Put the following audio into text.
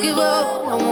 give up. No